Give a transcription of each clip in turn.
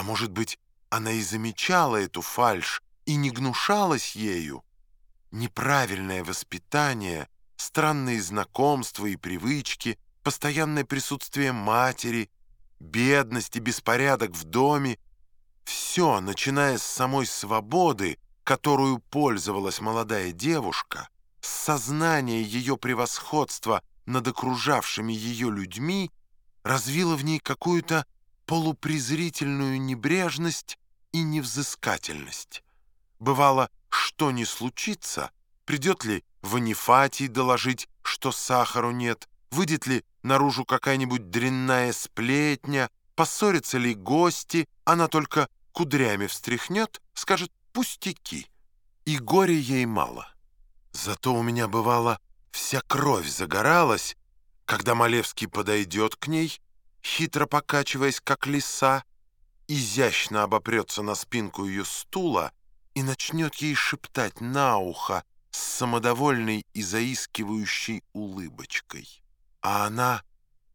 А может быть, она и замечала эту фальшь и не гнушалась ею? Неправильное воспитание, странные знакомства и привычки, постоянное присутствие матери, бедность и беспорядок в доме — все, начиная с самой свободы, которую пользовалась молодая девушка, с сознания ее превосходства над окружавшими ее людьми, развило в ней какую-то полупрезрительную небрежность и невзыскательность. Бывало, что не случится, придет ли Ванифатий доложить, что сахару нет, выйдет ли наружу какая-нибудь дрянная сплетня, поссорятся ли гости, она только кудрями встряхнет, скажет «пустяки». И горе ей мало. Зато у меня бывало вся кровь загоралась, когда Малевский подойдет к ней, хитро покачиваясь, как лиса, изящно обопрется на спинку ее стула и начнет ей шептать на ухо с самодовольной и заискивающей улыбочкой. А она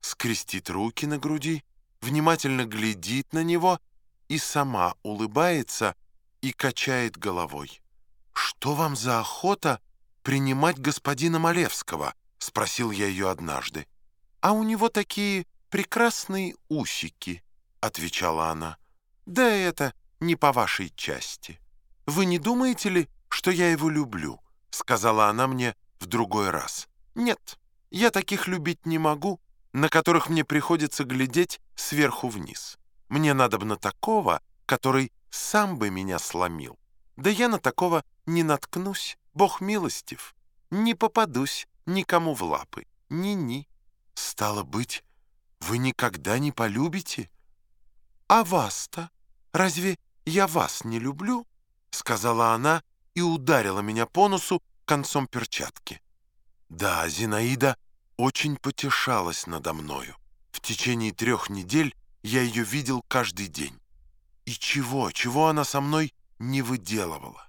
скрестит руки на груди, внимательно глядит на него и сама улыбается и качает головой. «Что вам за охота принимать господина Малевского?» — спросил я ее однажды. «А у него такие прекрасные усики», — отвечала она. «Да это не по вашей части. Вы не думаете ли, что я его люблю?» — сказала она мне в другой раз. «Нет, я таких любить не могу, на которых мне приходится глядеть сверху вниз. Мне надобно такого, который сам бы меня сломил. Да я на такого не наткнусь, Бог милостив. Не попадусь никому в лапы. Ни-ни. Стало быть, вы никогда не полюбите? А вас-то? Разве я вас не люблю? Сказала она и ударила меня по носу концом перчатки. Да, Зинаида очень потешалась надо мною. В течение трех недель я ее видел каждый день. И чего, чего она со мной не выделывала.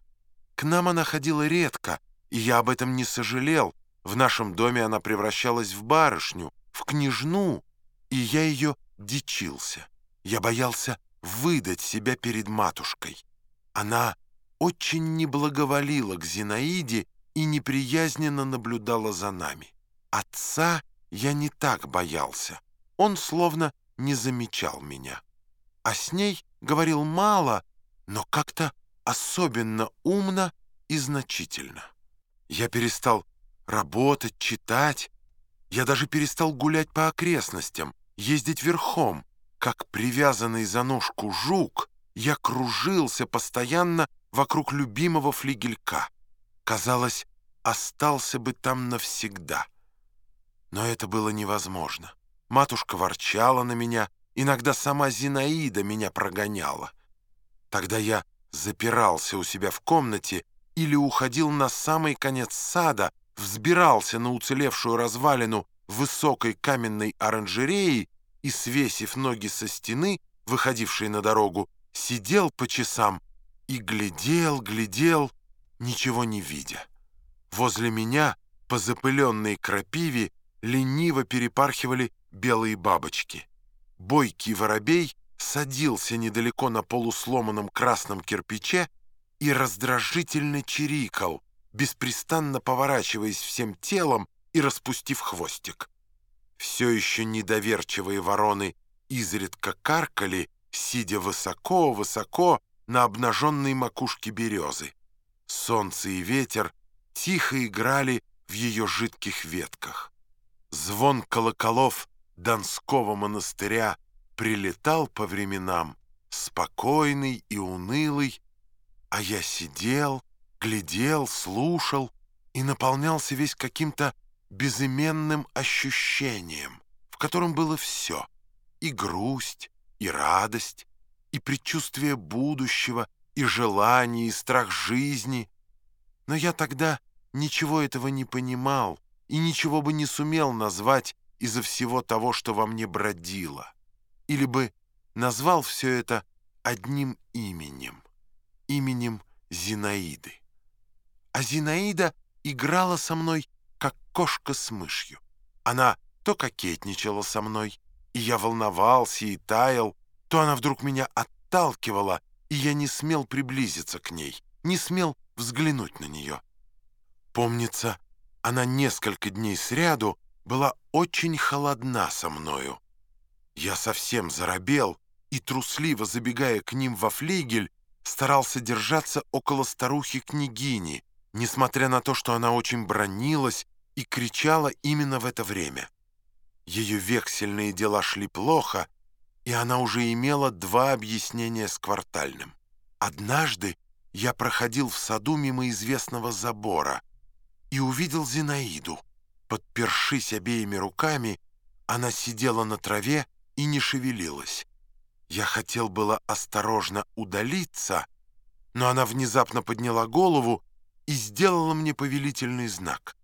К нам она ходила редко, и я об этом не сожалел. В нашем доме она превращалась в барышню, в княжну, и я ее дичился. Я боялся выдать себя перед матушкой. Она очень не благоволила к Зинаиде и неприязненно наблюдала за нами. Отца я не так боялся. Он словно не замечал меня. А с ней говорил мало, но как-то особенно умно и значительно. Я перестал работать, читать. Я даже перестал гулять по окрестностям, ездить верхом. Как привязанный за ножку жук, я кружился постоянно вокруг любимого флигелька. Казалось, остался бы там навсегда. Но это было невозможно. Матушка ворчала на меня, иногда сама Зинаида меня прогоняла. Тогда я запирался у себя в комнате или уходил на самый конец сада, взбирался на уцелевшую развалину высокой каменной оранжереи и, свесив ноги со стены, выходившей на дорогу, сидел по часам и глядел, глядел, ничего не видя. Возле меня по запыленной крапиве лениво перепархивали белые бабочки. Бойкий воробей садился недалеко на полусломанном красном кирпиче и раздражительно чирикал, беспрестанно поворачиваясь всем телом и распустив хвостик. Все еще недоверчивые вороны изредка каркали, сидя высоко-высоко на обнаженной макушке березы. Солнце и ветер тихо играли в ее жидких ветках. Звон колоколов Донского монастыря прилетал по временам, спокойный и унылый, а я сидел, глядел, слушал и наполнялся весь каким-то безыменным ощущением, в котором было все — и грусть, и радость, и предчувствие будущего, и желание, и страх жизни. Но я тогда ничего этого не понимал и ничего бы не сумел назвать из-за всего того, что во мне бродило или бы назвал все это одним именем, именем Зинаиды. А Зинаида играла со мной, как кошка с мышью. Она то кокетничала со мной, и я волновался и таял, то она вдруг меня отталкивала, и я не смел приблизиться к ней, не смел взглянуть на нее. Помнится, она несколько дней сряду была очень холодна со мною. Я совсем заробел и, трусливо забегая к ним во флигель, старался держаться около старухи-княгини, несмотря на то, что она очень бронилась и кричала именно в это время. Ее вексельные дела шли плохо, и она уже имела два объяснения с квартальным. Однажды я проходил в саду мимо известного забора и увидел Зинаиду. Подпершись обеими руками, она сидела на траве и не шевелилась. Я хотел было осторожно удалиться, но она внезапно подняла голову и сделала мне повелительный знак.